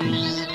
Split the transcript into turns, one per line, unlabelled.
peace.